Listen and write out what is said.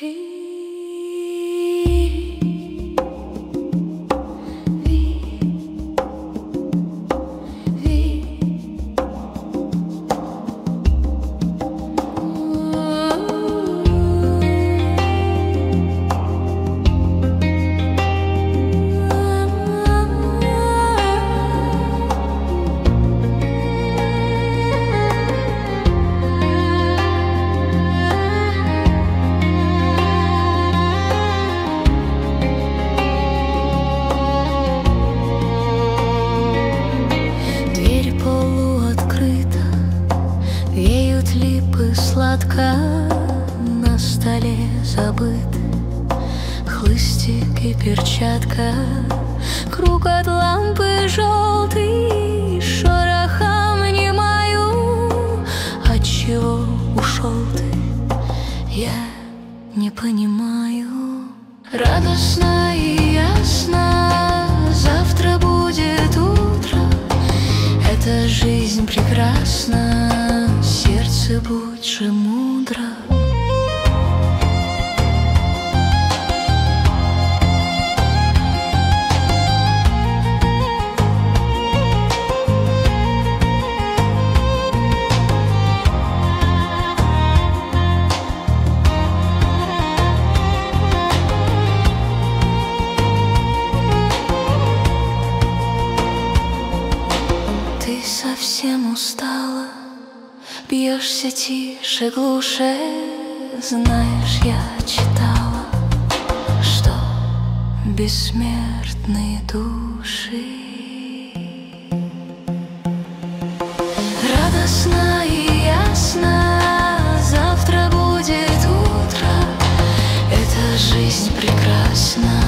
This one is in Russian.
He сладко На столе забыт. Хлыстик и перчатка. Круг от лампы желтый, шорохом не мою Отчего ушел ты, я не понимаю. Радостно и ясно, завтра будет утро. Эта жизнь прекрасна, мудро. Ты совсем устала, Бьешься тише, глуше, знаешь, я читала, что бессмертные души радостно и ясно завтра будет утро. Эта жизнь прекрасна.